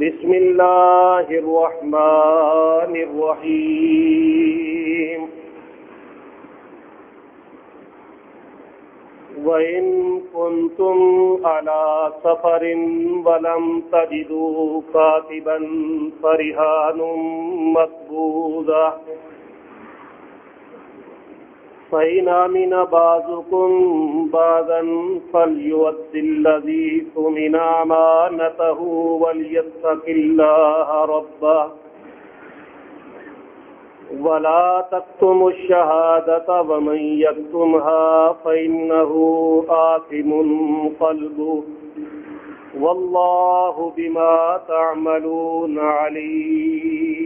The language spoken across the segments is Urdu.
بسم الله الرحمن الرحيم. وإن كنتم على سفر ولم تجدوا كاتبا فرهان مقبوضة فإن أمن بعضكم بعضا فليؤد الذي ثمن أمانته وليتق الله ربه ولا تكتم الشهادة ومن يكتمها فإنه آثم قلبه والله بما تعملون عليم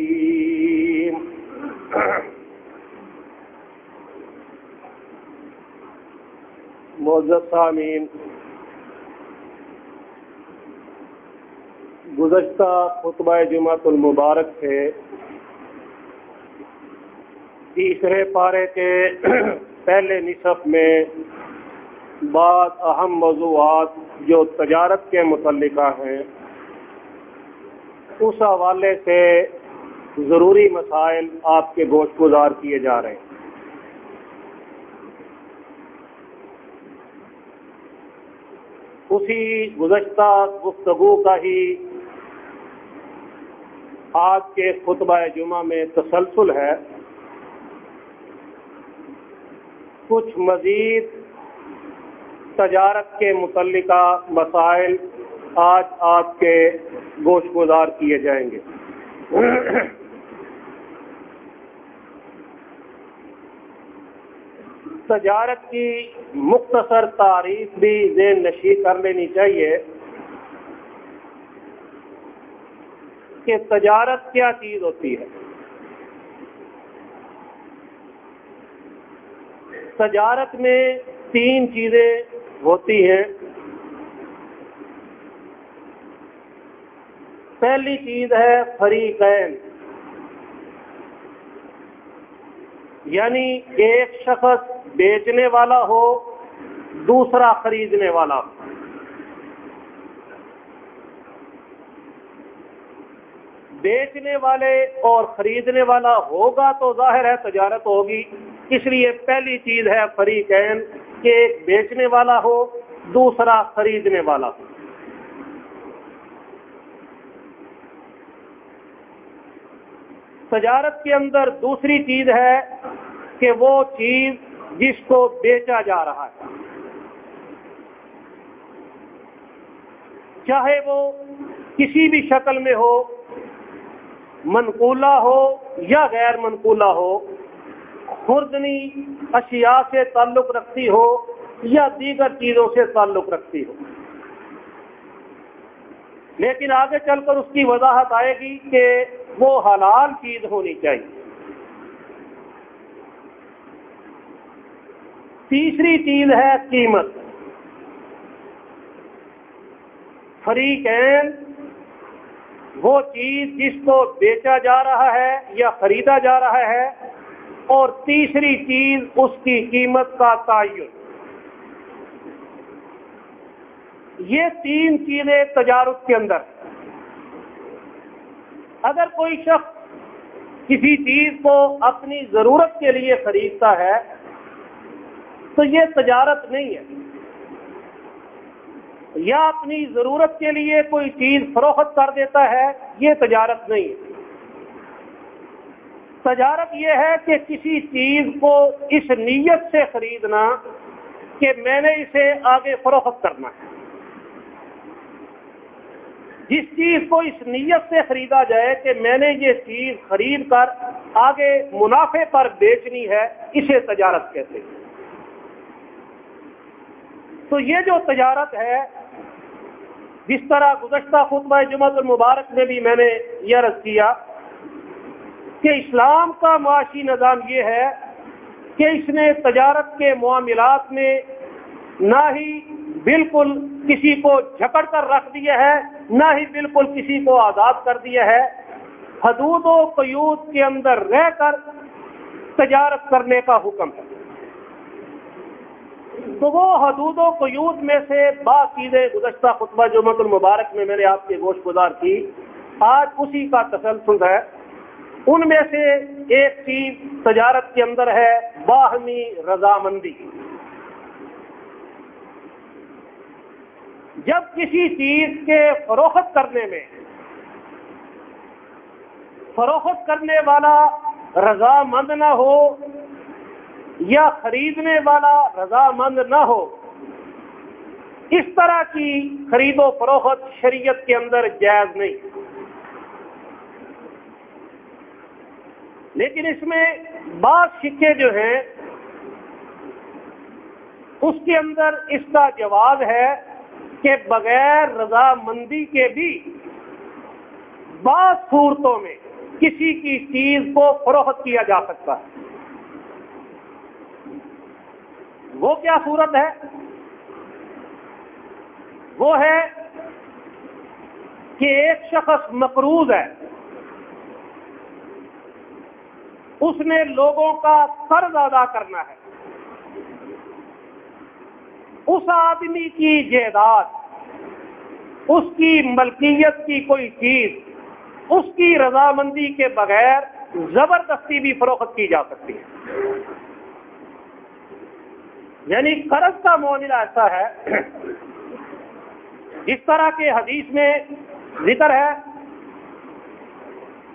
معزز سامین گزشتہ خطبہ جمعۃ المبارک سے تیسرے پارے کے پہلے نصف میں بعض اہم موضوعات جو تجارت کے متعلقہ ہیں، اس حوالے سے ضروری مسائل آپ کے گوشت گزار کیے جا رہے ہیں۔ اسی گزشتہ گفتگو کا ہی آج کے خطبہ جمعہ میں تسلسل ہے۔ کچھ مزید تجارت کے متعلقہ مسائل آج آپ کے گوشت گزار کیے جائیں گے۔ تجارت کی مختصر تعریف بھی ذہن نشی کر لینی چاہیے کہ تجارت کیا چیز ہوتی ہے؟ تجارت میں تین چیزیں ہوتی ہیں۔ پہلی چیز ہے فریقین۔ یعنی ایک شخص بیچنے والا ہو، دوسرا خریدنے والا ہو۔ بیچنے والے اور خریدنے والا ہوگا تو ظاہر ہے تجارت ہوگی، اس لیے پہلی چیز ہے فریقین کہ ایک بیچنے والا ہو، دوسرا خریدنے والا ہو۔ تجارت کے اندر دوسری چیز ہے کہ وہ چیز جس کو بیچا جا رہا ہے۔ چاہے وہ کسی بھی شکل میں ہو، منقولہ ہو یا غیر منقولہ ہو، خوردنی اشیاء سے تعلق رکھتی ہو یا دیگر چیزوں سے تعلق رکھتی ہو۔ لیکن آگے چل کر اس کی وضاحت آئے گی کہ وہ حلال چیز ہونی چاہیے۔ تیسری چیز ہے قیمت۔ فریقین وہ چیز جس کو بیچا جا رہا ہے یا خریدا جا رہا ہے، اور تیسری چیز اس کی قیمت کا تعین۔ یہ تین چیزیں تجارت کے اندر۔ اگر کوئی شخص کسی چیز کو اپنی ضرورت کے لیے خریدتا ہے تو یہ تجارت نہیں ہے۔ یا اپنی ضرورت کے لیے کوئی چیز فروخت کر دیتا ہے، یہ تجارت نہیں ہے۔ تجارت یہ ہے کہ کسی چیز کو اس نیت سے خریدنا کہ میں نے اسے آگے فروخت کرنا ہے۔ جس چیز کو اس نیت سے خریدا جائے کہ میں نے یہ چیز خرید کر آگے منافع پر بیچنی ہے، اسے تجارت کہتے ہیں۔ تو یہ جو تجارت ہے، جس طرح گزشتہ خطبہ جمعۃ المبارک میں بھی میں نے یہ عرض کیا کہ اسلام کا معاشی نظام یہ ہے کہ اس نے تجارت کے معاملات میں نہ ہی بالکل کسی کو جھکڑ کر رکھ دیا ہے، نہ ہی بالکل کسی کو آزاد کر دیا ہے۔ حدود و قیود کے اندر رہ کر تجارت کرنے کا حکم ہے۔ تو وہ حدود و قیود میں سے با چیزیں گزشتہ خطبہ جمعۃ المبارک میں میں نے آپ کے گوشت گزار کی، آج اسی کا تسلسل ہے۔ ان میں سے ایک چیز تجارت کے اندر ہے، باہمی رضامندی۔ جب کسی چیز کے فروخت کرنے میں، فروخت کرنے والا رضامند نہ ہو یا خریدنے والا رضامند نہ ہو۔ اس طرح کی خرید و فروخت شریعت کے اندر جائز نہیں۔ لیکن اس میں بعض سکے جو ہیں، اس کے اندر اس کا جواب ہے کہ بغیر رضامندی کے بھی بعض صورتوں میں کسی کی چیز کو فروخت کیا جا سکتا ہے۔ وہ کیا صورت ہے؟ وہ ہے کہ ایک شخص مقروض ہے۔ اس نے لوگوں کا قرض ادا کرنا ہے۔ اس آدمی کی جائیداد، اس کی ملکیت کی کوئی چیز، اس کی رضامندی کے بغیر زبردستی بھی فروخت کی جا سکتی ہے۔ یعنی قرض کا معاملہ ایسا ہے اس طرح کے حدیث میں ذکر ہے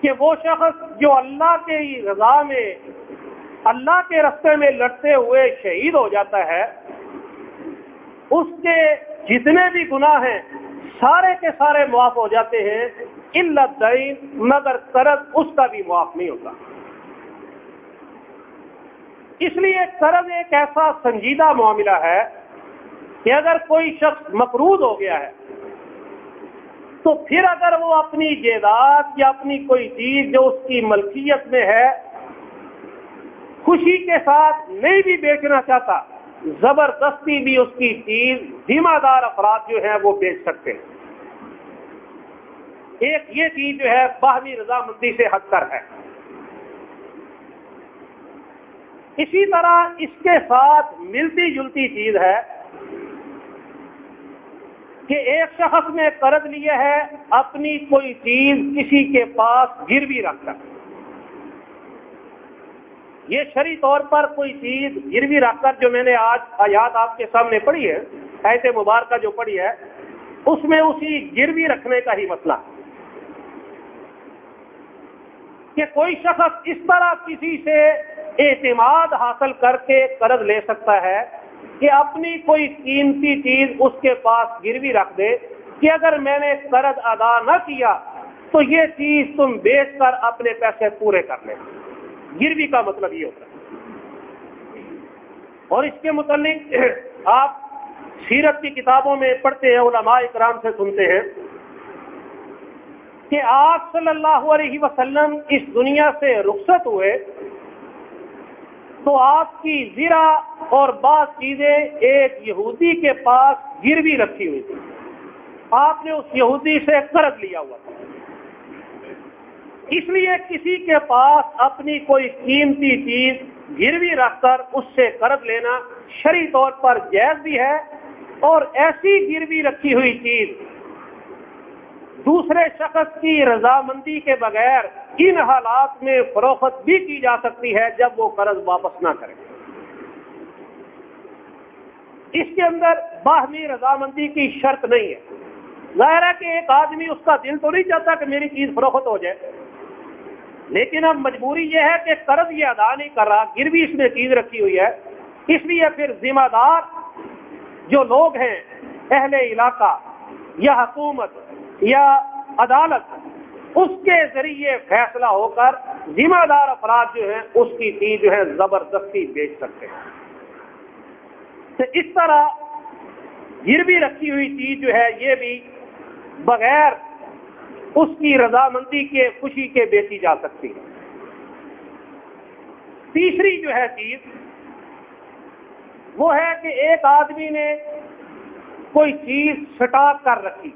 کہ وہ شخص جو اللہ کے رضا میں، اللہ کے رستے میں لڑتے ہوئے شہید ہو جاتا ہے، اس کے جتنے بھی گناہ ہیں، سارے کے سارے معاف ہو جاتے ہیں دین مگر قرض اس کا بھی معاف نہیں ہوتا۔ اس لیے قرض ایک ایسا سنجیدہ معاملہ ہے کہ اگر کوئی شخص مقروض ہو گیا ہے، تو پھر اگر وہ اپنی جائیداد یا اپنی کوئی چیز جو اس کی ملکیت میں ہے، خوشی کے ساتھ نہیں بھی بیچنا چاہتا، زبردستی بھی اس کی چیز ذمہ دار افراد جو ہیں وہ بیچ سکتے ہیں۔ ایک یہ چیز جو ہے، باہمی رضامندی سے ہٹ کر ہے۔ اسی طرح اس کے ساتھ ملتی جلتی چیز ہے کہ ایک شخص نے قرض لیا ہے، اپنی کوئی چیز کسی کے پاس گروی رکھ کر یہ شری طور پر کوئی چیز گروی رکھ کر جو میں نے آج آیات آپ کے سامنے پڑھی ہے ایسے مبارکہ جو پڑھی ہے، اس میں اسی گروی رکھنے کا ہی مسئلہ۔ کہ کوئی شخص اس طرح کسی سے اعتماد حاصل کر کے قرض لے سکتا ہے کہ اپنی کوئی قیمتی چیز اس کے پاس گروی رکھ دے کہ اگر میں نے قرض ادا نہ کیا تو یہ چیز تم بیچ کر اپنے پیسے پورے کر لیں گروی کا مطلب یہ ہوتا ہے۔ اور اس کے متعلق آپ سیرت کی کتابوں میں پڑھتے ہیں، علماء اکرام سے سنتے ہیں کہ آپ صلی اللہ علیہ وسلم اس دنیا سے رخصت ہوئے تو آپ کی زیرہ اور بعض چیزیں ایک یہودی کے پاس گروی رکھی ہوئی تھی۔ آپ نے اس یہودی سے قرض لیا ہوا تھا۔ اس لیے کسی کے پاس اپنی کوئی قیمتی چیز گروی رکھ کر اس سے قرض لینا شری طور پر جائز بھی ہے اور ایسی گروی رکھی ہوئی چیز دوسرے شخص کی رضامندی کے بغیر ان حالات میں فروخت بھی کی جا سکتی ہے جب وہ قرض واپس نہ کرے اس کے اندر باہمی رضامندی کی شرط نہیں ہے۔ ظاہر ہے کہ ایک آدمی اس کا دل تو نہیں چاہتا کہ میری چیز فروخت ہو جائے۔ لیکن اب مجبوری یہ ہے کہ قرض یہ ادا نہیں کر رہا، گروی اس میں چیز رکھی ہوئی ہے۔ اس لیے پھر ذمہ دار جو لوگ ہیں، اہل علاقہ یا حکومت یا عدالت اس کے ذریعے فیصلہ ہو کر ذمہ دار افراد جو ہیں، اس کی چیز جو ہے زبردستی بیچ سکتے ہیں۔ تو اس طرح گروی رکھی ہوئی چیز جو ہے، یہ بھی بغیر اس کی رضامندی کے، خوشی کے بیچی جا سکتی ہے۔ تیسری جو ہے چیز، وہ ہے کہ ایک آدمی نے کوئی چیز سٹاک کر رکھی۔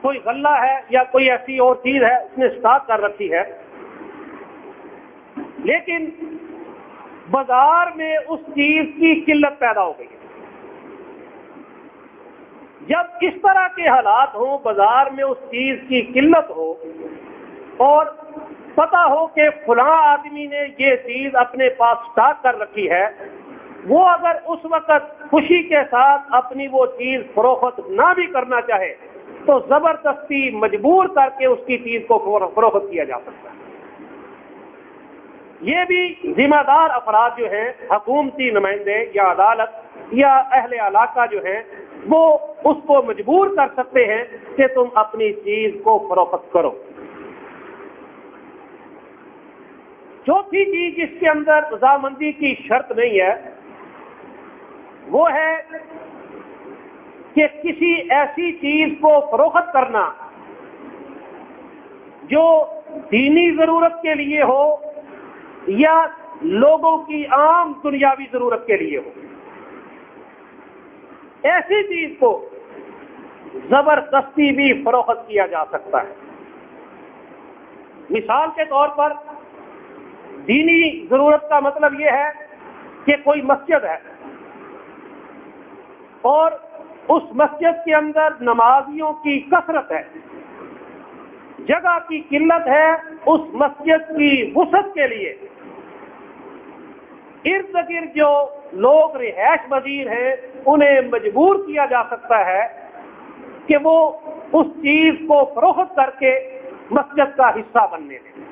کوئی غلہ ہے یا کوئی ایسی اور چیز ہے اس نے اسٹاک کر رکھی ہے۔ لیکن بازار میں اس چیز کی قلت پیدا ہو گئی جب اس طرح کے حالات ہوں، بازار میں اس چیز کی قلت ہو اور پتا ہو کہ فلاں آدمی نے یہ چیز اپنے پاس اسٹاک کر رکھی ہے، وہ اگر اس وقت خوشی کے ساتھ اپنی وہ چیز فروخت نہ بھی کرنا چاہے تو زبردستی مجبور کر کے اس کی چیز کو فروخت کیا جا سکتا ہے۔ یہ بھی ذمہ دار افراد جو ہیں، حکومتی نمائندے یا عدالت یا اہل علاقہ جو ہیں، وہ اس کو مجبور کر سکتے ہیں کہ تم اپنی چیز کو فروخت کرو۔ چوتھی چیز جس کے اندر رضامندی کی شرط نہیں ہے، وہ ہے کہ کسی ایسی چیز کو فروخت کرنا جو دینی ضرورت کے لیے ہو یا لوگوں کی عام دنیاوی ضرورت کے لیے ہو۔ ایسی چیز کو زبردستی بھی فروخت کیا جا سکتا ہے۔ مثال کے طور پر دینی ضرورت کا مطلب یہ ہے کہ کوئی مسجد ہے اور اس مسجد کے اندر نمازیوں کی کثرت ہے۔ جگہ کی قلت ہے اس مسجد کی وسعت کے لیے۔ ارد گرد جو لوگ رہائش وزیر ہیں، انہیں مجبور کیا جا سکتا ہے کہ وہ اس چیز کو فروخت کر کے مسجد کا حصہ بننے دیں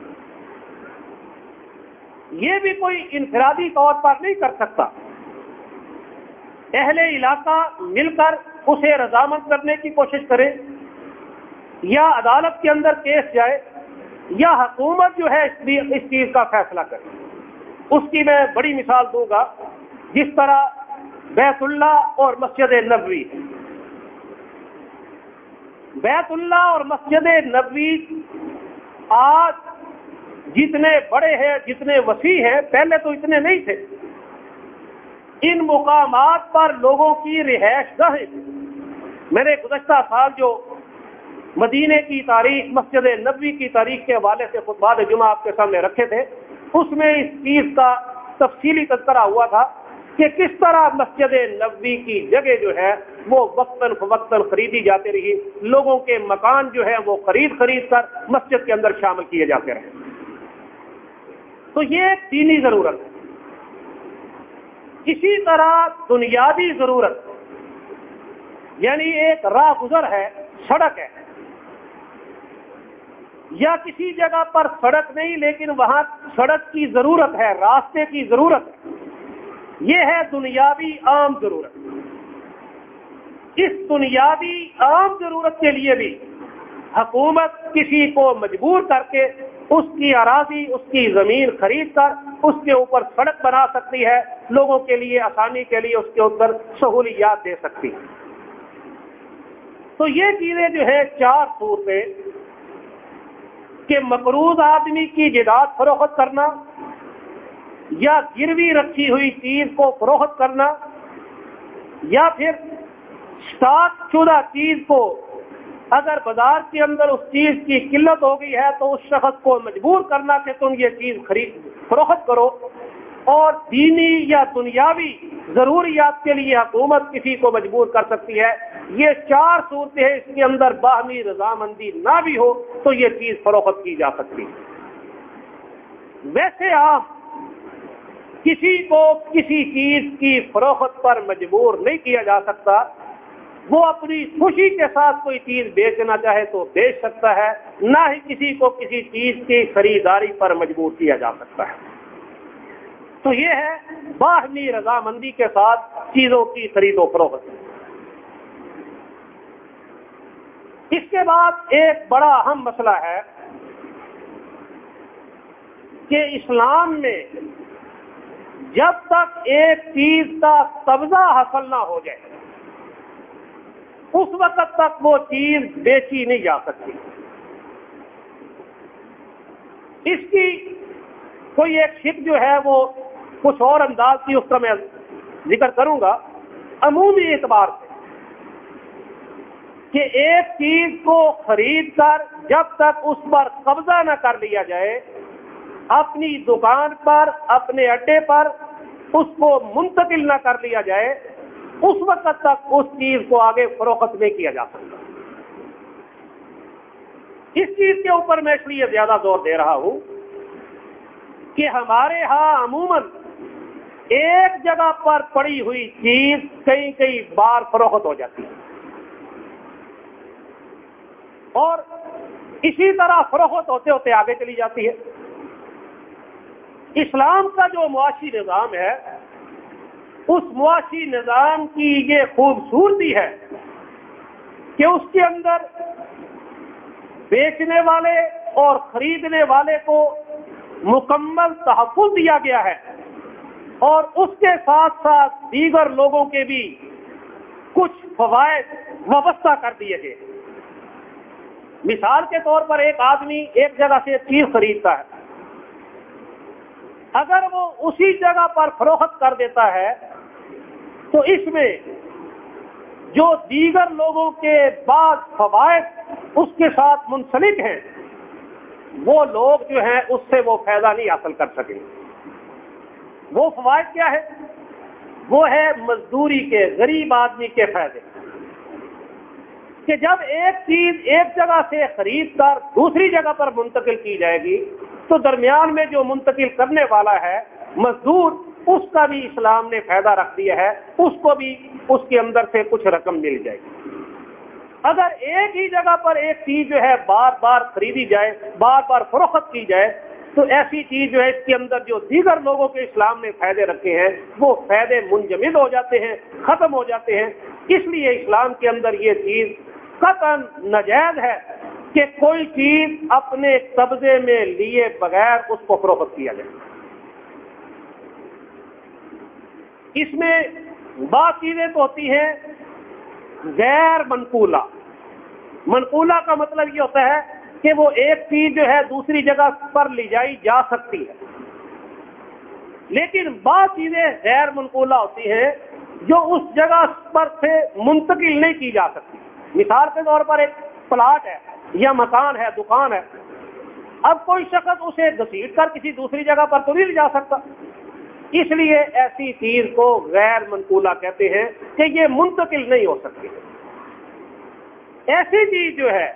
یہ بھی کوئی انفرادی طور پر نہیں کر سکتا۔ اہل علاقہ مل کر اسے رضامند کرنے کی کوشش کرے، یا عدالت کے اندر کیس جائے، یا حکومت جو ہے اس چیز کا فیصلہ کرے۔ اس کی میں بڑی مثال دوں گا، جس طرح بیت اللہ اور مسجد نبوی۔ بیت اللہ اور مسجد نبوی آج جتنے بڑے ہیں، جتنے وسیع ہیں، پہلے تو اتنے نہیں تھے۔ ان مقامات پر لوگوں کی رہائش گاہ میں نے گزشتہ سال جو مدینے کی تاریخ، مسجد نبوی کی تاریخ کے حوالے سے خطبات جمعہ آپ کے سامنے رکھے تھے، اس میں اس چیز کا تفصیلی تذکرہ ہوا تھا کہ کس طرح مسجد نبوی کی جگہ جو ہے وہ وقتاً فوقتاً خریدی جاتی رہی۔ لوگوں کے مکان جو ہے وہ خرید خرید کر مسجد کے اندر شامل کیے جاتے رہے۔ تو یہ دینی ضرورت ہے۔ اسی طرح دنیاوی ضرورت یعنی ایک راہ گزر ہے، سڑک ہے۔ یا کسی جگہ پر سڑک نہیں، لیکن وہاں سڑک کی ضرورت ہے، راستے کی ضرورت ہے۔ یہ ہے دنیاوی عام ضرورت۔ اس دنیاوی عام ضرورت کے لیے بھی حکومت کسی کو مجبور کر کے اس کی اراضی، اس کی زمین خرید کر اس کے اوپر سڑک بنا سکتی ہے، لوگوں کے لیے آسانی کے لیے اس کے اوپر سہولیات دے سکتی۔ ہے تو یہ چیزیں جو ہے چار صورتیں کہ مقروض آدمی کی جداد فروخت کرنا یا گروی رکھی ہوئی چیز کو فروخت کرنا یا پھر اسٹاک شدہ چیز کو اگر بازار کے اندر اس چیز کی قلت ہو گئی ہے تو اس شخص کو مجبور کرنا کہ تم یہ چیز خرید فروخت کرو۔ اور دینی یا دنیاوی ضروریات کے لیے حکومت کسی کو مجبور کر سکتی ہے۔ یہ چار صورتیں ہیں اس کے اندر باہمی رضامندی نہ بھی ہو تو یہ چیز فروخت کی جا سکتی ہے۔ ویسے آپ کسی کو کسی چیز کی فروخت پر مجبور نہیں کیا جا سکتا۔ وہ اپنی خوشی کے ساتھ کوئی چیز بیچنا چاہے تو بیچ سکتا ہے، نہ ہی کسی کو کسی چیز کی خریداری پر مجبور کیا جا سکتا ہے۔ تو یہ ہے باہمی رضامندی کے ساتھ چیزوں کی خرید و فروخت۔ اس کے بعد ایک بڑا اہم مسئلہ ہے کہ اسلام میں جب تک ایک چیز کا قبضہ حاصل نہ ہو جائے اس وقت تک وہ چیز بیچی نہیں جا سکتی۔ اس کی کوئی ایک شک جو ہے وہ کچھ اور انداز کی اس کا میں ذکر کروں گا۔ عمومی اعتبار سے کہ ایک چیز کو خرید کر جب تک اس پر قبضہ نہ کر لیا جائے، اپنی دکان پر، اپنے اڈے پر اس کو منتقل نہ کر لیا جائے اس وقت تک اس چیز کو آگے فروخت نہیں کیا جا سکتا۔ اس چیز کے اوپر میں اس لیے زیادہ زور دے رہا ہوں کہ ہمارے ہاں عموماً ایک جگہ پر پڑی ہوئی چیز کئی کئی بار فروخت ہو جاتی ہے۔ اور اسی طرح فروخت ہوتے ہوتے آگے چلی جاتی ہے۔ اسلام کا جو معاشی نظام ہے اس معاشی نظام کی یہ خوبصورتی ہے کہ اس کے اندر بیچنے والے اور خریدنے والے کو مکمل تحفظ دیا گیا ہے اور اس کے ساتھ ساتھ دیگر لوگوں کے بھی کچھ فوائد وابستہ کر دیے گئے۔ مثال کے طور پر ایک آدمی ایک جگہ سے چیز خریدتا ہے۔ اگر وہ اسی جگہ پر فروخت کر دیتا ہے تو اس میں جو دیگر لوگوں کے بعد فوائد اس کے ساتھ منسلک ہیں، وہ لوگ جو ہیں اس سے وہ فائدہ نہیں حاصل کر سکیں۔ وہ فوائد کیا ہے وہ ہے مزدوری کے، غریب آدمی کے فائدے۔ کہ جب ایک چیز ایک جگہ سے خرید کر دوسری جگہ پر منتقل کی جائے گی، تو درمیان میں جو منتقل کرنے والا ہے، مزدور اس کا بھی اسلام نے فائدہ رکھ دیا ہے، اس کو بھی اس کے اندر سے کچھ رقم مل جائے گی۔ اگر ایک ہی جگہ پر ایک چیز جو ہے بار بار خریدی جائے، بار بار فروخت کی جائے، تو ایسی چیز جو ہے اس کے اندر جو دیگر لوگوں کے اسلام نے فائدے رکھے ہیں، وہ فائدے منجمد ہو جاتے ہیں، ختم ہو جاتے ہیں۔ اس لیے اسلام کے اندر یہ چیز قطن نجائز ہے کہ کوئی چیز اپنے قبضے میں لیے بغیر اس کو فروخت کیا جائے۔ اس میں بات چیزیں تو ہوتی ہیں غیر منقولہ۔ منقولہ کا مطلب یہ ہوتا ہے کہ وہ ایک چیز جو ہے دوسری جگہ پر لی جائی جا سکتی ہے۔ لیکن بعض چیزیں غیر منقولہ ہوتی ہیں جو اس جگہ پر سے منتقل نہیں کی جا سکتی۔ مثال کے طور پر ایک پلاٹ ہے یا مکان ہے، دکان ہے۔ اب کوئی شخص اسے گسیٹ کر کسی دوسری جگہ پر تو نہیں لے جا سکتا۔ اس لیے ایسی چیز کو غیر منقولہ کہتے ہیں کہ یہ منتقل نہیں ہو سکتی۔ ایسی چیز جو ہے،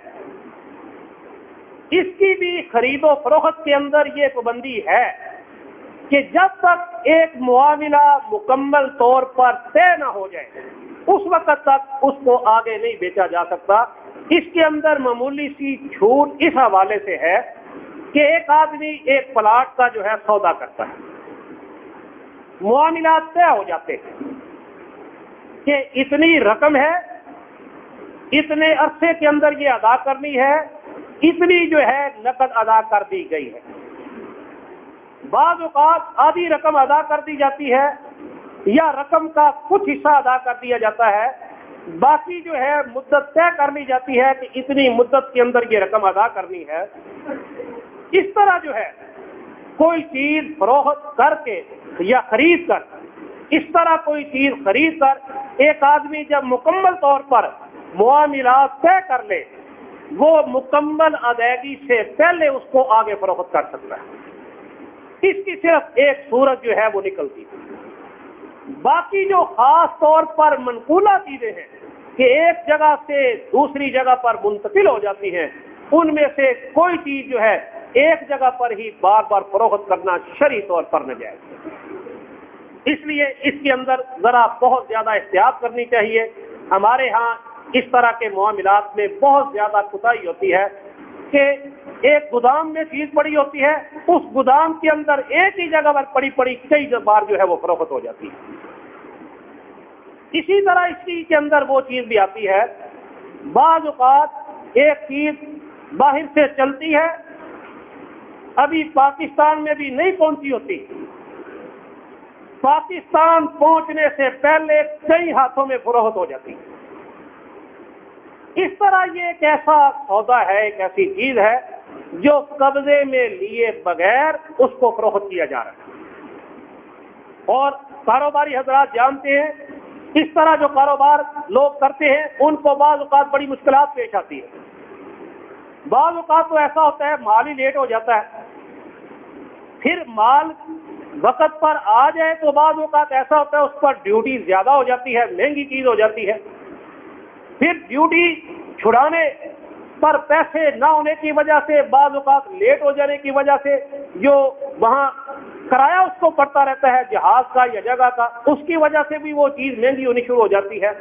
اس کی بھی خرید و فروخت کے اندر یہ پابندی ہے کہ جب تک ایک معاملہ مکمل طور پر طے نہ ہو جائے، اس وقت تک اس کو آگے نہیں بیچا جا سکتا۔ اس کے اندر معمولی سی چھوٹ اس حوالے سے ہے کہ ایک آدمی ایک پلاٹ کا جو ہے سودا کرتا ہے۔ معاملات طے ہو جاتے ہیں کہ اتنی رقم ہے، اتنے عرصے کے اندر یہ ادا کرنی ہے، اتنی جو ہے نقد ادا کر دی گئی ہے۔ بعض اوقات آدھی رقم ادا کر دی جاتی ہے یا رقم کا کچھ حصہ ادا کر دیا جاتا ہے۔ باقی جو ہے مدت طے کر لی جاتی ہے کہ اتنی مدت کے اندر یہ رقم ادا کرنی ہے۔ اس طرح جو ہے کوئی چیز فروخت کر کے یا خرید کر، اس طرح کوئی چیز خرید کر، ایک آدمی جب مکمل طور پر معاملات طے کر لے، وہ مکمل ادائیگی سے پہلے اس کو آگے فروخت کر سکتا ہے۔ اس کی صرف ایک صورت جو ہے وہ نکلتی باقی جو خاص طور پر منقولہ چیزیں ہیں کہ ایک جگہ سے دوسری جگہ پر منتقل ہو جاتی ہیں، ان میں سے کوئی چیز جو ہے ایک جگہ پر ہی بار بار فروخت کرنا شری طور پر نہ جائے اس لیے اس کے اندر ذرا بہت زیادہ احتیاط کرنی چاہیے۔ ہمارے ہاں اس طرح کے معاملات میں بہت زیادہ کتائی ہوتی ہے کہ ایک گودام میں چیز پڑی ہوتی ہے، اس گودام کے اندر ایک ہی جگہ پر پڑی پڑی کئی بار جو ہے وہ فروخت ہو جاتی ہے۔ اسی طرح اس چیز کے اندر وہ چیز بھی آتی ہے، بعض اوقات ایک چیز باہر سے چلتی ہے ابھی پاکستان میں بھی نہیں پہنچی ہوتی۔ پاکستان پہنچنے سے پہلے کئی ہاتھوں میں فروخت ہو جاتی۔ اس طرح یہ ایک ایسا سودا ہے، ایک ایسی چیز ہے جو قبضے میں لیے بغیر اس کو فروخت کیا جا رہا ہے۔ اور کاروباری حضرات جانتے ہیں، اس طرح جو کاروبار لوگ کرتے ہیں، ان کو بعض اوقات بڑی مشکلات پیش آتی ہے بعض اوقات تو ایسا ہوتا ہے، مال ہی لیٹ ہو جاتا ہے۔ پھر مال وقت پر آ جائے تو بعض اوقات ایسا ہوتا ہے، اس پر ڈیوٹی زیادہ ہو جاتی ہے، مہنگی چیز ہو جاتی ہے۔ پھر ڈیوٹی چھڑانے پر پیسے نہ ہونے کی وجہ سے، بعض اوقات لیٹ ہو جانے کی وجہ سے جو وہاں کرایہ اس کو پڑتا رہتا ہے، جہاز کا یا جگہ کا، اس کی وجہ سے بھی وہ چیز مہنگی ہونی شروع ہو جاتی ہے۔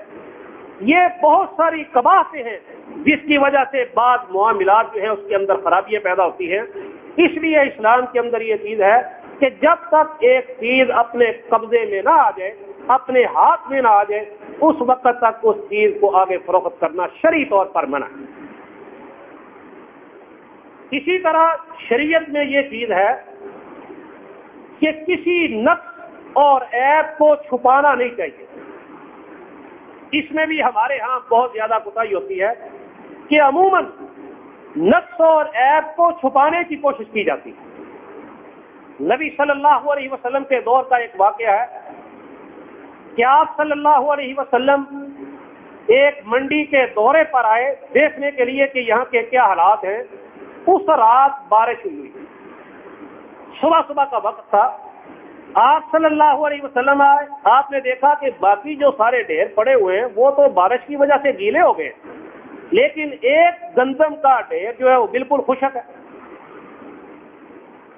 یہ بہت ساری کباہتے ہیں جس کی وجہ سے بعض معاملات جو ہیں اس کے اندر خرابیاں پیدا ہوتی ہیں۔ اس لیے اسلام کے اندر یہ چیز ہے کہ جب تک ایک چیز اپنے قبضے میں نہ آ جائے، اپنے ہاتھ میں نہ آ جائے، اس وقت تک اس چیز کو آگے فروخت کرنا شرعی طور پر منع اسی طرح شریعت میں یہ چیز ہے کہ کسی نقص اور ایپ کو چھپانا نہیں چاہیے۔ اس میں بھی ہمارے ہاں بہت زیادہ کتائی ہوتی ہے کہ عموماً نقص اور ایپ کو چھپانے کی کوشش کی جاتی ہے۔ نبی صلی اللہ علیہ وسلم کے دور کا ایک واقعہ ہے کہ آپ صلی اللہ علیہ وسلم ایک منڈی کے دورے پر آئے دیکھنے کے لیے کہ یہاں کے کیا حالات ہیں۔ اس رات بارش ہوئی۔ صبح صبح کا وقت تھا۔ آپ صلی اللہ علیہ وسلم آئے، آپ نے دیکھا کہ باقی جو سارے ڈھیر پڑے ہوئے ہیں، وہ تو بارش کی وجہ سے گیلے ہو گئے۔ لیکن ایک گندم کا ڈھیر جو ہے وہ بالکل خشک ہے۔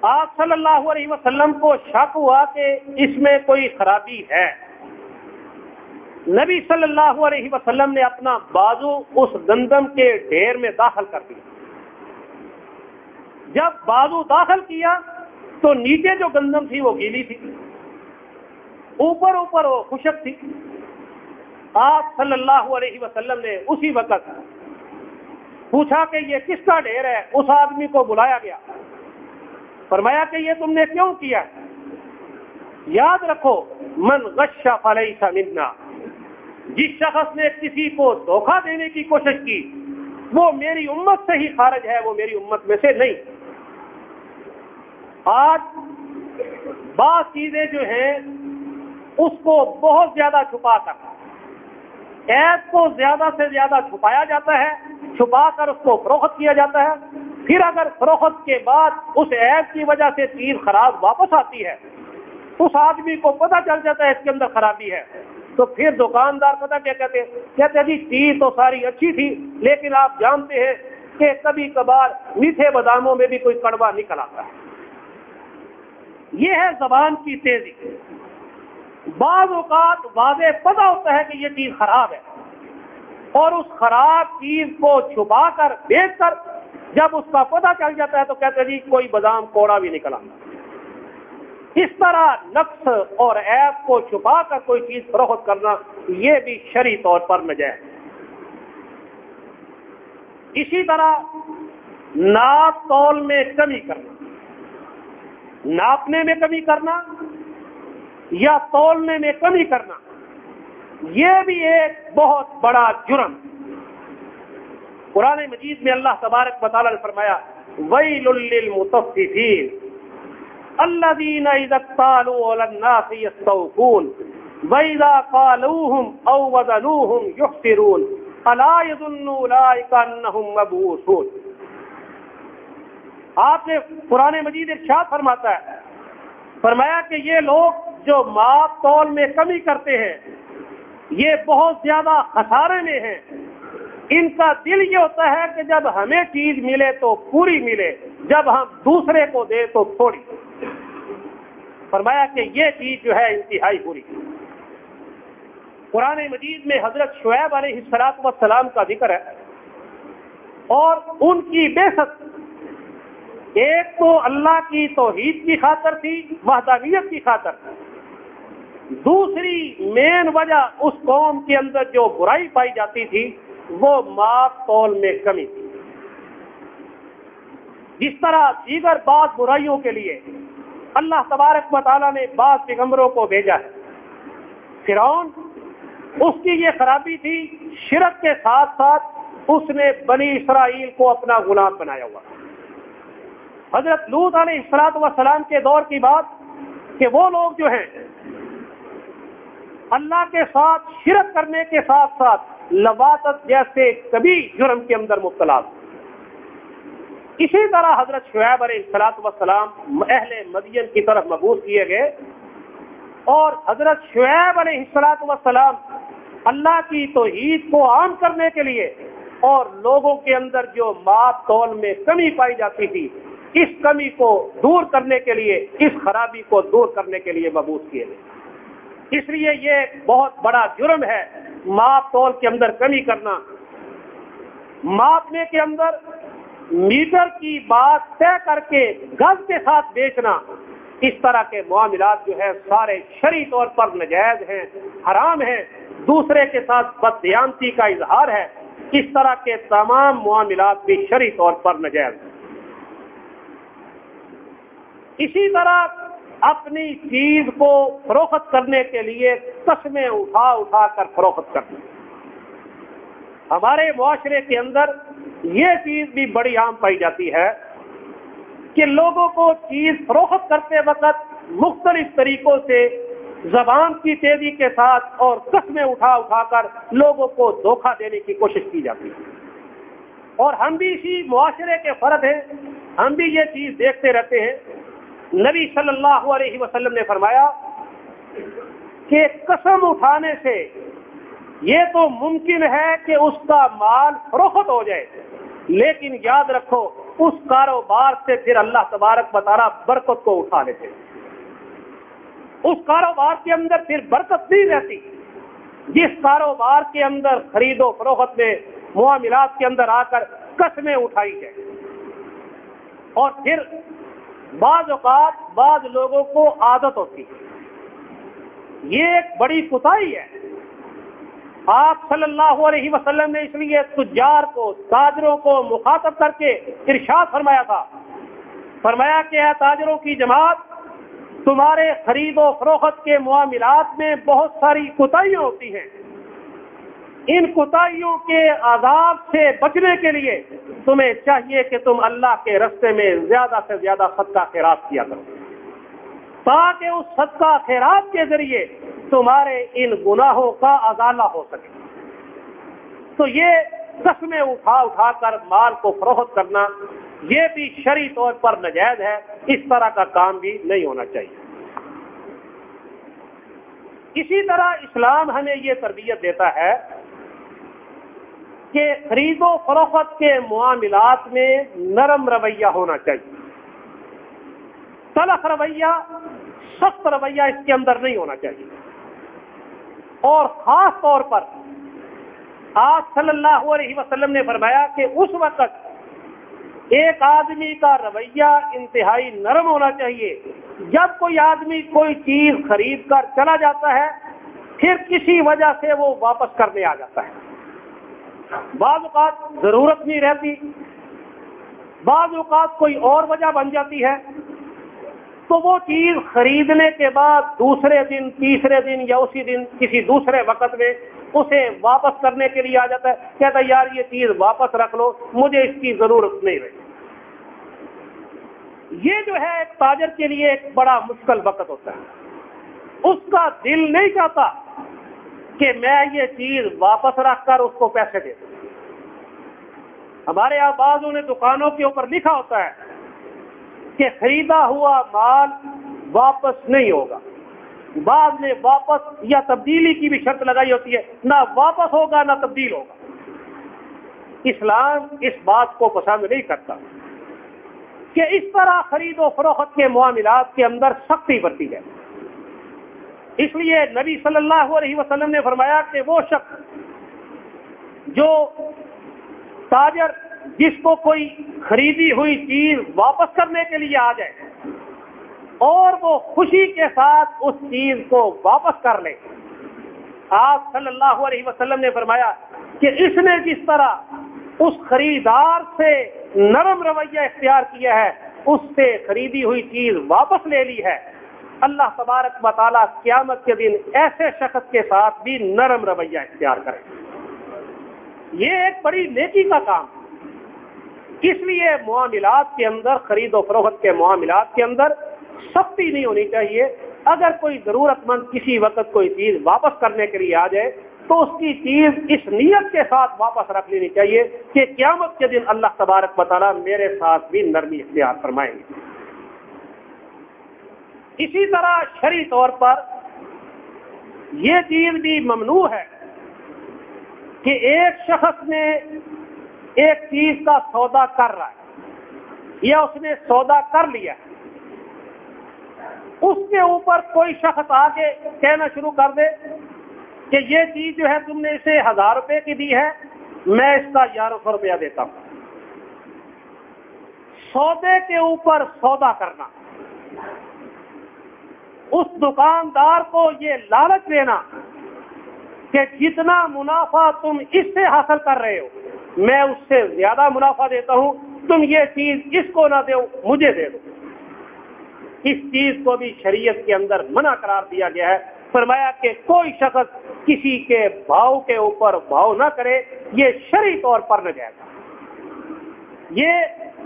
آپ صلی اللہ علیہ وسلم کو شک ہوا کہ اس میں کوئی خرابی ہے۔ نبی صلی اللہ علیہ وسلم نے اپنا بازو اس گندم کے ڈھیر میں داخل کر دیا۔ جب بازو داخل کیا تو نیچے جو گندم تھی وہ گیلی تھی۔ اوپر اوپر وہ خشک تھی۔ آپ صلی اللہ علیہ وسلم نے اسی وقت پوچھا کہ یہ کس کا ڈھیر ہے؟ اس آدمی کو بلایا گیا۔ فرمایا کہ یہ تم نے کیوں کیا؟ یاد رکھو، من غشہ فلیسا منا۔ جس شخص نے کسی کو دھوکہ دینے کی کوشش کی، وہ میری امت سے ہی خارج ہے، وہ میری امت میں سے نہیں۔ آج بعض چیزیں جو ہیں، اس کو بہت زیادہ چھپا کر ایپ کو زیادہ سے زیادہ چھپایا جاتا ہے، چھپا کر اس کو فروخت کیا جاتا ہے۔ پھر اگر فروخت کے بعد اس ایپ کی وجہ سے چیز خراب واپس آتی ہے، اس آدمی کو پتہ چل جاتا ہے اس کے اندر خرابی ہے۔ تو پھر دکاندار پتہ کیا کہتے ہیں؟ کہتے جی چیز تو ساری اچھی تھی، لیکن آپ جانتے ہیں کہ کبھی کبھار میٹھے باداموں میں بھی کوئی کڑوا نکل آتا ہے۔ یہ ہے زبان کی تیزی۔ بعض اوقات واضح پتہ ہوتا ہے کہ یہ چیز خراب ہے۔ اور اس خراب چیز کو چھپا کر بیچ کر جب اس کا پتہ چل جاتا ہے تو کہتے جی کوئی بادام کوڑا بھی نکلا۔ اس طرح نقص اور ایپ کو چھپا کر کوئی چیز فروخت کرنا یہ بھی شری طور پر نجائز اسی طرح ناپ تول میں کمی کرنا۔ ناپنے میں کمی کرنا یا تولنے میں کمی کرنا، یہ بھی ایک بہت بڑا جرم۔ قرآن مجید میں اللہ تبارک مطالعہ نے فرمایا ویل للمطففین الذين اذا قالوا على الناس يستوفون۔ واذا قالوهم او وزنوهم يخسرون الا يظن اولئك انهم مبعوثون۔ آپ نے قرآن مجید ارشاد فرماتا ہے، فرمایا کہ یہ لوگ جو ماپ تول میں کمی کرتے ہیں، یہ بہت زیادہ خسارے میں ہیں۔ ان کا دل یہ ہوتا ہے کہ جب ہمیں چیز ملے تو پوری ملے، جب ہم دوسرے کو دے تو تھوڑی۔ فرمایا کہ یہ چیز جو ہے انتہائی پوری قرآن مجید میں حضرت شعیب علیہ السلاط وسلام کا ذکر ہے اور ان کی بے ست ایک تو اللہ کی توحید کی خاطر تھی، وحدانیت کی خاطر۔ دوسری مین وجہ اس قوم کے اندر جو برائی پائی جاتی تھی، وہ ماپ تول میں کمی تھی۔ جس طرح دیگر بعض برائیوں کے لیے اللہ تبارک و تعالیٰ نے بعض پیغمبروں کو بھیجا ہے۔ فرعون، اس کی یہ خرابی تھی، شرک کے ساتھ ساتھ اس نے بنی اسرائیل کو اپنا غلام بنایا ہوا۔ حضرت لوت علیہ السلاط وسلام کے دور کی بات کہ وہ لوگ جو ہیں، اللہ کے ساتھ شرک کرنے کے ساتھ ساتھ لواتت جیسے کبھی جرم کے اندر مبتلا اسی طرح حضرت شعیب علیہ السلاط وسلام اہل مدین کی طرف مبوس کیے گئے اور حضرت شعیب علیہ السلاط وسلام اللہ کی توحید کو عام کرنے کے لیے اور لوگوں کے اندر جو مات تول میں کمی پائی جاتی تھی اس کمی کو دور کرنے کے لیے، اس خرابی کو دور کرنے کے لیے مبوس کیے گئے۔ اس لیے یہ بہت بڑا جرم ہے ماپ تول کے اندر کمی کرنا۔ ماپنے کے اندر میٹر کی بات طے کر کے گز کے ساتھ بیچنا۔ اس طرح کے معاملات جو ہے سارے شری طور پر نجائز ہیں، حرام ہیں۔ دوسرے کے ساتھ بدیانتی کا اظہار ہے۔ اس طرح کے تمام معاملات بھی شری طور پر نجائز ہیں۔ اسی طرح اپنی چیز کو فروخت کرنے کے لیے قسمیں اٹھا اٹھا کر فروخت کرنا۔ ہمارے معاشرے کے اندر یہ چیز بھی بڑی عام پائی جاتی ہے کہ لوگوں کو چیز فروخت کرتے وقت مختلف طریقوں سے زبان کی تیزی کے ساتھ اور قسمیں اٹھا اٹھا کر لوگوں کو دھوکہ دینے کی کوشش کی جاتی ہے۔ اور ہم بھی اسی معاشرے کے فرد ہیں، ہم بھی یہ چیز دیکھتے رہتے ہیں۔ نبی صلی اللہ علیہ وسلم نے فرمایا کہ قسم اٹھانے سے یہ تو ممکن ہے کہ اس کا مال فروخت ہو جائے۔ لیکن یاد رکھو، اس کاروبار سے پھر اللہ تبارک بطارہ برکت کو اٹھا لیتے۔ اس کاروبار کے اندر پھر برکت نہیں رہتی۔ جس کاروبار کے اندر خرید و فروخت میں معاملات کے اندر آ کر قسمیں اٹھائی جائے اور پھر بعض اوقات بعض لوگوں کو عادت ہوتی ہے۔ یہ ایک بڑی کتائی ہے۔ آپ صلی اللہ علیہ وسلم نے اس لیے تجار کو، تاجروں کو مخاطب کر کے ارشاد فرمایا تھا۔ فرمایا کہ ہے تاجروں کی جماعت، تمہارے خرید و فروخت کے معاملات میں بہت ساری کتائیاں ہوتی ہیں۔ ان کتائیوں کے عذاب سے بچنے کے لیے تمہیں چاہیے کہ تم اللہ کے رستے میں زیادہ سے زیادہ صدقہ خیرات کیا کرو۔ تاکہ اس صدقہ خیرات کے ذریعے تمہارے ان گناہوں کا ازالہ ہو سکے۔ تو یہ قسمیں اٹھا اٹھا کر مال کو فروخت کرنا، یہ بھی شرعی طور پر نجائز ہے، اس طرح کا کام بھی نہیں ہونا چاہیے۔ اسی طرح اسلام ہمیں یہ تربیت دیتا ہے کہ خرید و فروخت کے معاملات میں نرم رویہ ہونا چاہیے۔ تلخ رویہ، سخت رویہ اس کے اندر نہیں ہونا چاہیے۔ اور خاص طور پر آج صلی اللہ علیہ وسلم نے فرمایا کہ اس وقت ایک آدمی کا رویہ انتہائی نرم ہونا چاہیے۔ جب کوئی آدمی کوئی چیز خرید کر چلا جاتا ہے، پھر کسی وجہ سے وہ واپس کرنے آ جاتا ہے۔ بعض اوقات ضرورت نہیں رہتی، بعض اوقات کوئی اور وجہ بن جاتی ہے۔ تو وہ چیز خریدنے کے بعد دوسرے دن، تیسرے دن یا اسی دن کسی دوسرے وقت میں اسے واپس کرنے کے لیے آ جاتا ہے، کہتا ہے، یار، یہ چیز واپس رکھ لو، مجھے اس کی ضرورت نہیں رہی۔ یہ جو ہے، ایک تاجر کے لیے ایک بڑا مشکل وقت ہوتا ہے۔ اس کا دل نہیں چاہتا کہ میں یہ چیز واپس رکھ کر اس کو پیسے دے دوں۔ ہمارے یہاں بعضوں نے دکانوں کے اوپر لکھا ہوتا ہے کہ خریدا ہوا مال واپس نہیں ہوگا۔ بعض نے واپس یا تبدیلی کی بھی شرط لگائی ہوتی ہے، نہ واپس ہوگا نہ تبدیل ہوگا۔ اسلام اس بات کو پسند نہیں کرتا کہ اس طرح خرید و فروخت کے معاملات کے اندر سختی برتی جائے۔ اس لیے نبی صلی اللہ علیہ وسلم نے فرمایا کہ وہ شخص جو تاجر جس کو کوئی خریدی ہوئی چیز واپس کرنے کے لیے آ جائے اور وہ خوشی کے ساتھ اس چیز کو واپس کر لے۔ آپ صلی اللہ علیہ وسلم نے فرمایا کہ اس نے جس طرح اس خریدار سے نرم رویہ اختیار کیا ہے، اس سے خریدی ہوئی چیز واپس لے لی ہے۔ اللہ تبارک مطالعہ قیامت کے دن ایسے شخص کے ساتھ بھی نرم رویہ اختیار کرے۔ یہ ایک بڑی نیکی کا کام اس لیے معاملات کے اندر، خرید و فروخت کے معاملات کے اندر سختی نہیں ہونی چاہیے۔ اگر کوئی ضرورت مند کسی وقت کوئی چیز واپس کرنے کے لیے آ جائے، تو اس کی چیز اس نیت کے ساتھ واپس رکھ لینی چاہیے کہ قیامت کے دن اللہ تبارک بطالہ میرے ساتھ بھی نرمی اختیار فرمائیں گے اسی طرح شری طور پر یہ چیز بھی ممنوع ہے کہ ایک شخص نے ایک چیز کا سودا کر رہا ہے یا اس نے سودا کر لیا اس کے اوپر کوئی شخص آ کے کہنا شروع کر دے کہ یہ چیز جو ہے تم نے اسے ہزار روپے کی دی ہے، میں اس کا گیارہ سو روپیہ دیتا ہوں۔ سودے کے اوپر سودا کرنا۔ اس دکاندار کو یہ لالچ دینا کہ جتنا منافع تم اس سے حاصل کر رہے ہو۔ میں اس سے زیادہ منافع دیتا ہوں۔ تم یہ چیز اس کو نہ دو، مجھے دے دو۔ اس چیز کو بھی شریعت کے اندر منع قرار دیا گیا ہے۔ فرمایا کہ کوئی شخص کسی کے بھاؤ کے اوپر بھاؤ نہ کرے، یہ شرعی طور پر نجائز یہ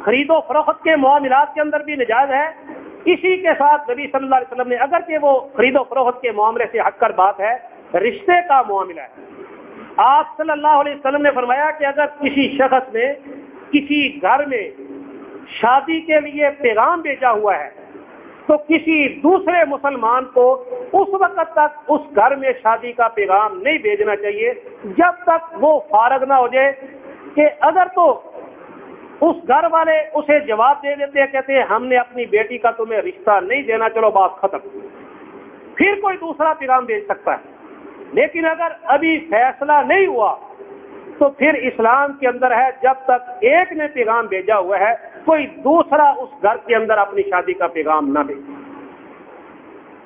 خرید و فروخت کے معاملات کے اندر بھی نجائز ہے۔ اسی کے ساتھ نبی صلی اللہ علیہ وسلم نے اگر کہ وہ خرید و فروخت کے معاملے سے ہٹ کر بات ہے، رشتے کا معاملہ ہے۔ آپ صلی اللہ علیہ وسلم نے فرمایا کہ اگر کسی شخص نے کسی گھر میں شادی کے لیے پیغام بھیجا ہوا ہے، تو کسی دوسرے مسلمان کو اس وقت تک اس گھر میں شادی کا پیغام نہیں بھیجنا چاہیے، جب تک وہ فارغ نہ ہو جائے کہ اگر تو اس گھر والے اسے جواب دے دیتے ہیں، کہتے ہیں، ہم نے اپنی بیٹی کا تمہیں رشتہ نہیں دینا، چلو بات ختم۔ پھر کوئی دوسرا پیغام بھیج سکتا ہے۔ لیکن اگر ابھی فیصلہ نہیں ہوا، تو پھر اسلام کے اندر ہے، جب تک ایک نے پیغام بھیجا ہوا ہے، کوئی دوسرا اس گھر کے اندر اپنی شادی کا پیغام نہ بھیجے۔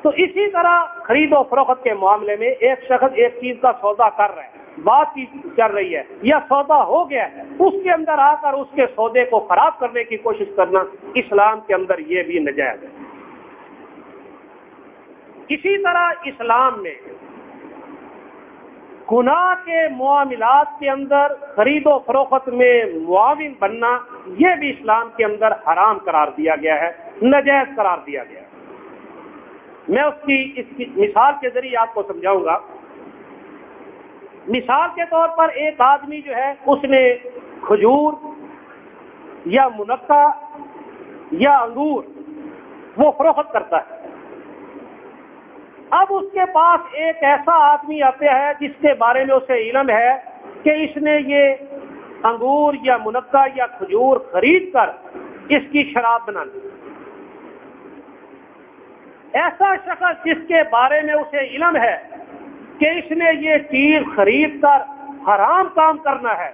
تو اسی طرح خرید و فروخت کے معاملے میں ایک شخص ایک چیز کا سودا کر رہا ہے۔ بات چیت چل رہی ہے، یا سودا ہو گیا ہے، اس کے اندر آ کر اس کے سودے کو خراب کرنے کی کوشش کرنا اسلام کے اندر یہ بھی نجائز ہے۔ اسی طرح اسلام میں گناہ کے معاملات کے اندر خرید و فروخت میں معاون بننا یہ بھی اسلام کے اندر حرام قرار دیا گیا ہے، نجائز قرار دیا گیا ہے۔ میں اس کی اس کی مثال کے ذریعے آپ کو سمجھاؤں گا۔ مثال کے طور پر ایک آدمی جو ہے، اس نے کھجور یا منقع یا انگور، وہ فروخت کرتا ہے۔ اب اس کے پاس ایک ایسا آدمی آتا ہے جس کے بارے میں اسے علم ہے کہ اس نے یہ انگور یا منقع یا کھجور خرید کر اس کی شراب بنا لی۔ ایسا شخص جس کے بارے میں اسے علم ہے کہ اس نے یہ چیز خرید کر حرام کام کرنا ہے۔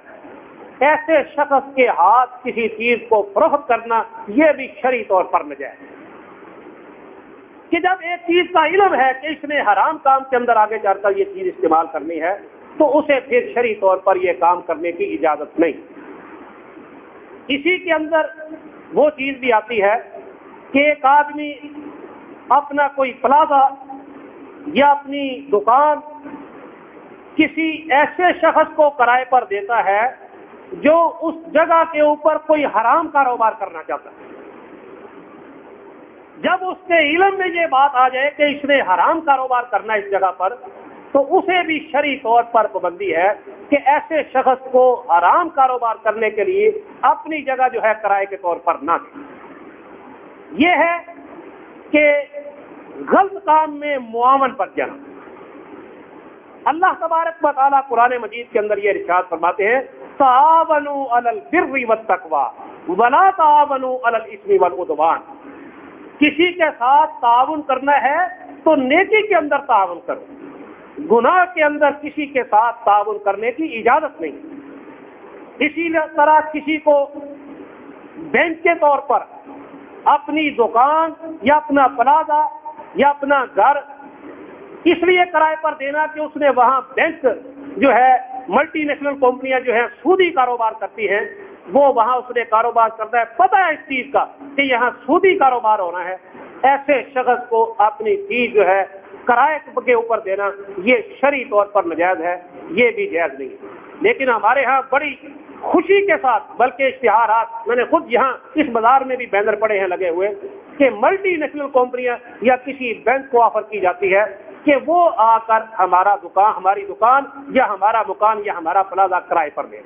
ایسے شخص کے ہاتھ کسی چیز کو فروخت کرنا یہ بھی شری طور پر نجائز کہ جب ایک چیز کا علم ہے کہ اس نے حرام کام کے اندر آگے چل کر یہ چیز استعمال کرنی ہے، تو اسے پھر شری طور پر یہ کام کرنے کی اجازت نہیں۔ اسی کے اندر وہ چیز بھی آتی ہے کہ ایک آدمی اپنا کوئی پلازا یا اپنی دکان کسی ایسے شخص کو کرائے پر دیتا ہے جو اس جگہ کے اوپر کوئی حرام کاروبار کرنا چاہتا ہے۔ جب اس کے علم میں یہ بات آ جائے کہ اس نے حرام کاروبار کرنا اس جگہ پر، تو اسے بھی شرعی طور پر پابندی ہے کہ ایسے شخص کو حرام کاروبار کرنے کے لیے اپنی جگہ جو ہے کرائے کے طور پر نہ دے۔ یہ ہے کہ غلط کام میں معاون پر جانا۔ اللہ تبارک و تعالیٰ قرآن مجید کے اندر یہ ارشاد فرماتے ہیں کسی کے ساتھ تعاون کرنا ہے تو نیکی کے اندر تعاون کرو۔ گناہ کے اندر کسی کے ساتھ تعاون کرنے کی اجازت نہیں۔ اسی طرح کسی کو بینک کے طور پر اپنی دکان یا اپنا پلازا یا اپنا گھر اس لیے کرائے پر دینا کہ اس نے وہاں بینک جو ہے، ملٹی نیشنل کمپنیاں جو ہیں، سودی کاروبار کرتی ہیں۔ وہ وہاں اس نے کاروبار کرتا ہے۔ پتہ ہے اس چیز کا کہ یہاں سودی کاروبار ہونا ہے۔ ایسے شخص کو اپنی چیز جو ہے، کرائے کے اوپر دینا، یہ شرعی طور پر نجائز ہے۔ یہ بھی جائز نہیں لیکن ہمارے ہاں بڑی خوشی کے ساتھ، بلکہ اشتہارات، میں نے خود یہاں اس بازار میں بھی بینر پڑے ہیں لگے ہوئے، کہ ملٹی نیشنل کمپنیاں یا کسی بینک کو آفر کی جاتی ہے۔ کہ وہ آ کر ہمارا دکان، ہماری دکان یا ہمارا مکان یا ہمارا پلازا کرائے پر دے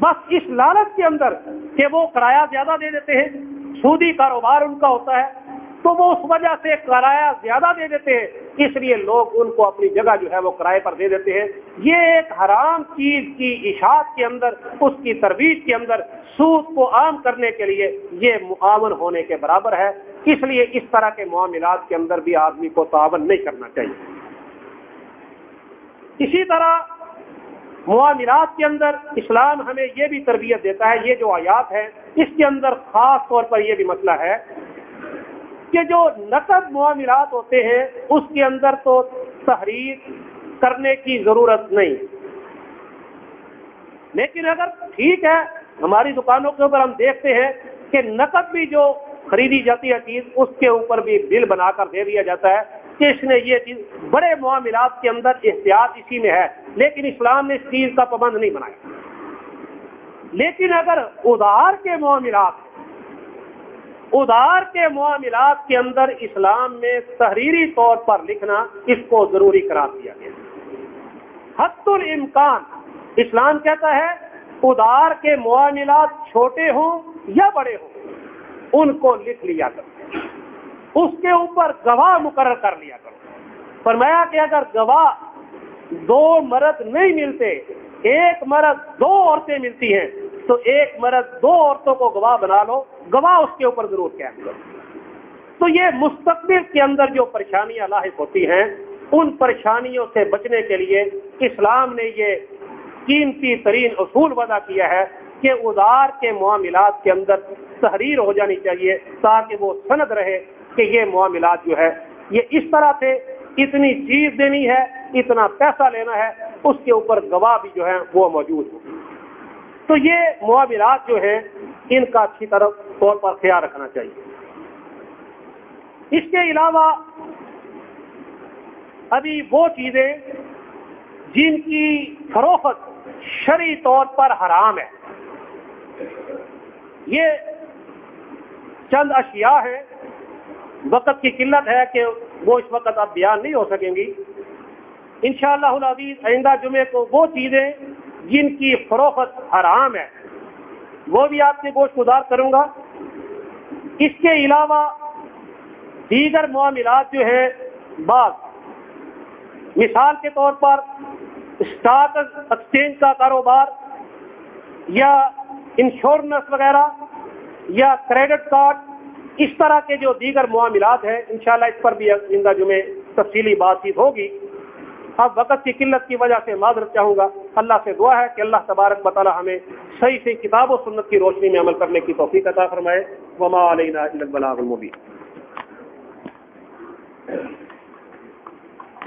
بس اس لالچ کے اندر کہ وہ کرایہ زیادہ دے دیتے ہیں، سودی کاروبار ان کا ہوتا ہے، تو وہ اس وجہ سے کرایہ زیادہ دے دیتے ہیں اس لیے لوگ ان کو اپنی جگہ جو ہے وہ کرائے پر دے دیتے ہیں۔ یہ ایک حرام چیز کی اشاعت کے اندر، اس کی ترویج کے اندر سود کو عام کرنے کے لیے یہ معاون ہونے کے برابر ہے۔ اس لیے اس طرح کے معاملات کے اندر بھی آدمی کو تعاون نہیں کرنا چاہیے۔ اسی طرح معاملات کے اندر اسلام ہمیں یہ بھی تربیت دیتا ہے، یہ جو آیات ہے اس کے اندر خاص طور پر یہ بھی مسئلہ ہے کہ جو نقد معاملات ہوتے ہیں، اس کے اندر تو تحریر کرنے کی ضرورت نہیں۔ لیکن اگر ٹھیک ہے، ہماری دکانوں کے اوپر ہم دیکھتے ہیں کہ نقد بھی جو خریدی جاتی ہے چیز، اس کے اوپر بھی بل بنا کر دے دیا جاتا ہے کہ اس نے یہ چیز، بڑے معاملات کے اندر احتیاط اسی میں ہے۔ لیکن اسلام نے اس چیز کا پابند نہیں بنایا۔ لیکن اگر ادار کے معاملات ادار کے معاملات کے اندر اسلام میں تحریری طور پر لکھنا اس کو ضروری قرار دیا گیا۔ حت الامکان، اسلام کہتا ہے ادار کے معاملات چھوٹے ہوں یا بڑے ہوں، ان کو لکھ لیا کرو۔ اس کے اوپر گواہ مقرر کر لیا کرو۔ فرمایا کہ اگر گواہ دو مرد نہیں ملتے، ایک مرد دو عورتیں ملتی ہیں، تو ایک مرد دو عورتوں کو گواہ بنا لو۔ گواہ اس کے اوپر ضرور قائم کرو۔ تو یہ مستقبل کے اندر جو پریشانیاں لاحق ہوتی ہیں، ان پریشانیوں سے بچنے کے لیے اسلام نے یہ قیمتی ترین اصول وضع کیا ہے کہ ادار کے معاملات کے اندر تحریر ہو جانی چاہیے تاکہ وہ سند رہے کہ یہ معاملات جو ہے، یہ اس طرح سے اتنی چیز دینی ہے، اتنا پیسہ لینا ہے، اس کے اوپر گواہ بھی جو ہے وہ موجود ہو تو یہ معاملات جو ہیں، ان کا اچھی طرح طور پر خیال رکھنا چاہیے۔ اس کے علاوہ ابھی وہ چیزیں جن کی فروخت شرعی طور پر حرام ہے۔ یہ چند اشیاء ہیں۔ وقت کی قلت ہے کہ وہ اس وقت اب بیان نہیں ہو سکیں گی۔ انشاءاللہ العزیز، آئندہ جمعے کو وہ چیزیں جن کی فروخت حرام ہے، وہ بھی آپ کے گوشت گزار کروں گا۔ اس کے علاوہ دیگر معاملات جو ہیں، بعض۔ مثال کے طور پر اسٹاک ایکسچینج کا کاروبار یا انشورنس وغیرہ یا کریڈٹ کارڈ، اس طرح کے جو دیگر معاملات ہیں، انشاءاللہ اس پر بھی زندہ جمعے تفصیلی بات چیت ہوگی۔ اب وقت کی قلت کی وجہ سے معذرت چاہوں گا۔ اللہ سے دعا ہے کہ اللہ تبارک بطالہ ہمیں صحیح سے کتاب و سنت کی روشنی میں عمل کرنے کی توفیق عطا فرمائے۔ وما علینا البلاغ المبین۔